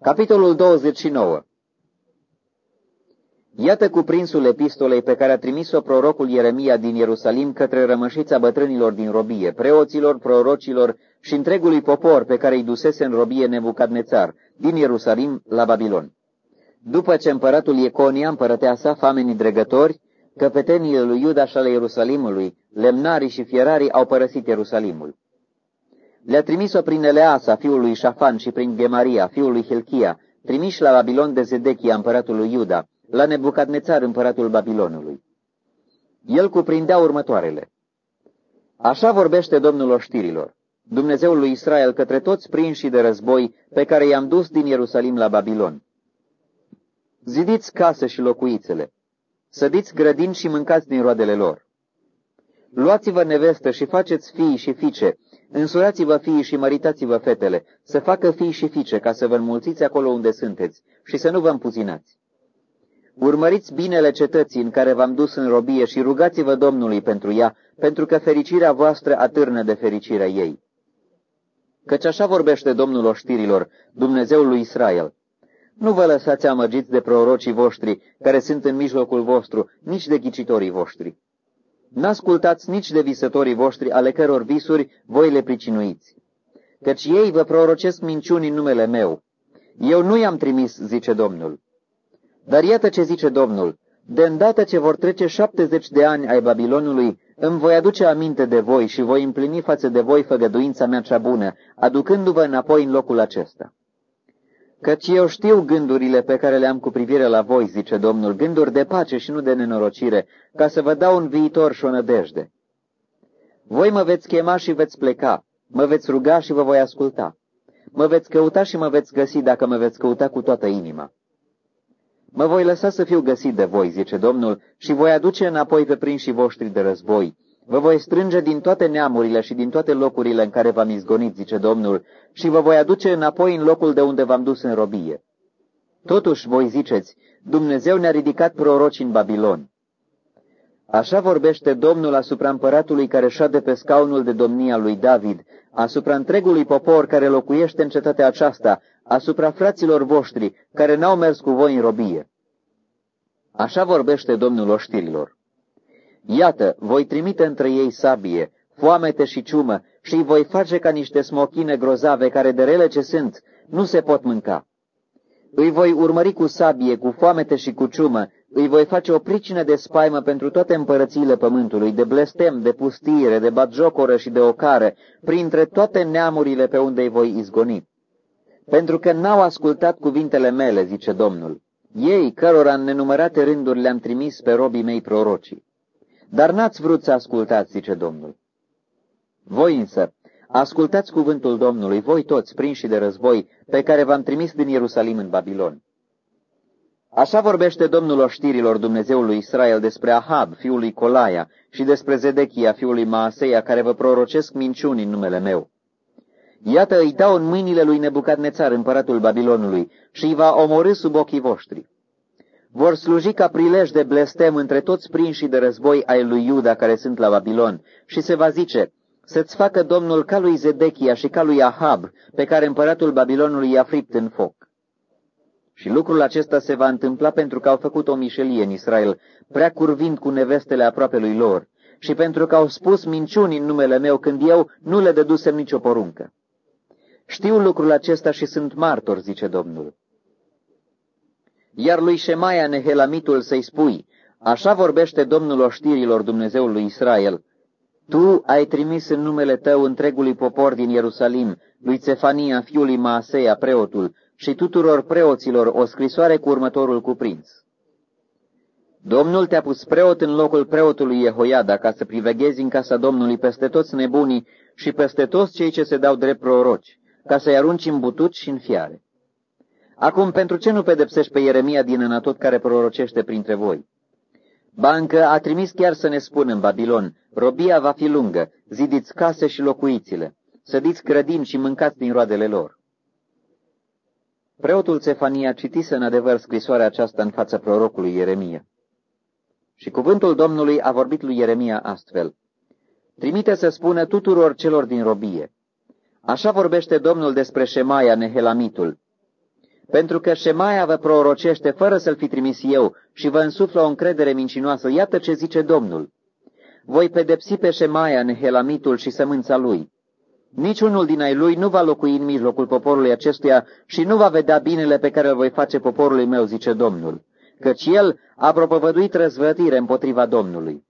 Capitolul 29 Iată cuprinsul epistolei pe care a trimis-o prorocul Ieremia din Ierusalim către rămășița bătrânilor din robie, preoților, prorocilor și întregului popor pe care îi dusese în robie Nebucadnețar, din Ierusalim la Babilon. După ce împăratul Ieconia împărătea sa famenii dregători, căpetenii lui Iuda și ale Ierusalimului, lemnarii și fierarii au părăsit Ierusalimul. Le-a trimis-o prin Eleasa, fiul lui Șafan, și prin Gemaria, fiul lui Hilchia, trimiși la Babilon de Zedechia, împăratul lui Iuda, la Nebucadnețar, împăratul Babilonului. El cuprindea următoarele. Așa vorbește Domnul oștirilor, Dumnezeul lui Israel, către toți prinși de război pe care i-am dus din Ierusalim la Babilon. Zidiți case și locuițele, sădiți grădini și mâncați din roadele lor. Luați-vă nevestă și faceți fii și fiice, însurați-vă fiii și măritați-vă fetele, să facă fii și fiice, ca să vă înmulțiți acolo unde sunteți și să nu vă împuzinați. Urmăriți binele cetății în care v-am dus în robie și rugați-vă Domnului pentru ea, pentru că fericirea voastră atârnă de fericirea ei. Căci așa vorbește Domnul oștirilor, Dumnezeul lui Israel. Nu vă lăsați amăgiți de prorocii voștri, care sunt în mijlocul vostru, nici de ghicitorii voștri. N-ascultați nici de visătorii voștri, ale căror visuri voi le pricinuiți. Căci ei vă prorocesc minciuni în numele meu. Eu nu i-am trimis, zice Domnul. Dar iată ce zice Domnul, de îndată ce vor trece șaptezeci de ani ai Babilonului, îmi voi aduce aminte de voi și voi împlini față de voi făgăduința mea cea bună, aducându-vă înapoi în locul acesta. Căci eu știu gândurile pe care le am cu privire la voi, zice Domnul, gânduri de pace și nu de nenorocire, ca să vă dau un viitor și o nădejde. Voi mă veți chema și veți pleca, mă veți ruga și vă voi asculta. Mă veți căuta și mă veți găsi dacă mă veți căuta cu toată inima. Mă voi lăsa să fiu găsit de voi, zice Domnul, și voi aduce înapoi pe prinșii voștri de război. Vă voi strânge din toate neamurile și din toate locurile în care v-am izgonit, zice Domnul, și vă voi aduce înapoi în locul de unde v-am dus în robie. Totuși, voi ziceți, Dumnezeu ne-a ridicat proroci în Babilon. Așa vorbește Domnul asupra împăratului care șade pe scaunul de domnia lui David, asupra întregului popor care locuiește în cetatea aceasta, asupra fraților voștri care n-au mers cu voi în robie. Așa vorbește Domnul oștirilor. Iată, voi trimite între ei sabie, foamete și ciumă și îi voi face ca niște smochine grozave care de rele ce sunt nu se pot mânca. Îi voi urmări cu sabie, cu foamete și cu ciumă, îi voi face o pricină de spaimă pentru toate împărățiile pământului, de blestem, de pustire, de batjocoră și de ocare, printre toate neamurile pe unde îi voi izgoni. Pentru că n-au ascultat cuvintele mele, zice Domnul, ei, cărora în nenumărate rânduri le-am trimis pe robii mei prorocii. Dar n-ați vrut să ascultați, zice Domnul. Voi însă, ascultați cuvântul Domnului, voi toți, prinși de război, pe care v-am trimis din Ierusalim în Babilon. Așa vorbește Domnul oștirilor Dumnezeului Israel despre Ahab, fiul lui Colaia, și despre Zedechia, fiul lui Maaseia, care vă prorocesc minciuni în numele meu. Iată, îi dau în mâinile lui Nebucadnețar, împăratul Babilonului, și îi va omorâ sub ochii voștri. Vor sluji ca prilej de blestem între toți prinșii de război ai lui Iuda care sunt la Babilon, și se va zice, să-ți facă Domnul ca lui Zedechia și ca lui Ahab, pe care împăratul Babilonului i-a fript în foc. Și lucrul acesta se va întâmpla pentru că au făcut o mișelie în Israel, prea curvind cu nevestele aproape lui lor, și pentru că au spus minciuni în numele meu când eu nu le dădusem nicio poruncă. Știu lucrul acesta și sunt martor, zice Domnul. Iar lui Șemaia Nehelamitul să-i spui, așa vorbește Domnul oștirilor Dumnezeul lui Israel, tu ai trimis în numele tău întregului popor din Ierusalim, lui Cefania, fiului Maaseia, preotul, și tuturor preoților o scrisoare cu următorul cuprins. Domnul te-a pus preot în locul preotului Jehoiada ca să priveghezi în casa Domnului peste toți nebunii și peste toți cei ce se dau drept proroci, ca să-i arunci în butuci și în fiare. Acum, pentru ce nu pedepsești pe Ieremia din Anatot care prorocește printre voi? Bancă a trimis chiar să ne spună în Babilon, robia va fi lungă, zidiți case și locuițile, sădiți grădini și mâncați din roadele lor. Preotul Cefania citise în adevăr scrisoarea aceasta în fața prorocului Ieremia. Și cuvântul Domnului a vorbit lui Ieremia astfel. Trimite să spună tuturor celor din robie. Așa vorbește Domnul despre Șemaia Nehelamitul. Pentru că Șemaia vă prorocește fără să-l fi trimis eu și vă însuflă o încredere mincinoasă, iată ce zice Domnul. Voi pedepsi pe Șemaia, nehelamitul și sămânța lui. Niciunul din ai lui nu va locui în mijlocul poporului acestuia și nu va vedea binele pe care îl voi face poporului meu, zice Domnul, căci el a propovăduit răzvătire împotriva Domnului.